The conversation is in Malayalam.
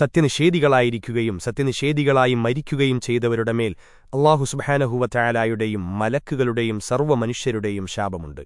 സത്യനിഷേധികളായിരിക്കുകയും സത്യനിഷേധികളായി മരിക്കുകയും ചെയ്തവരുടെ മേൽ അള്ളാഹു സുബാനഹുവ ചായാലായുടെയും മലക്കുകളുടെയും സർവ മനുഷ്യരുടെയും ശാപമുണ്ട്.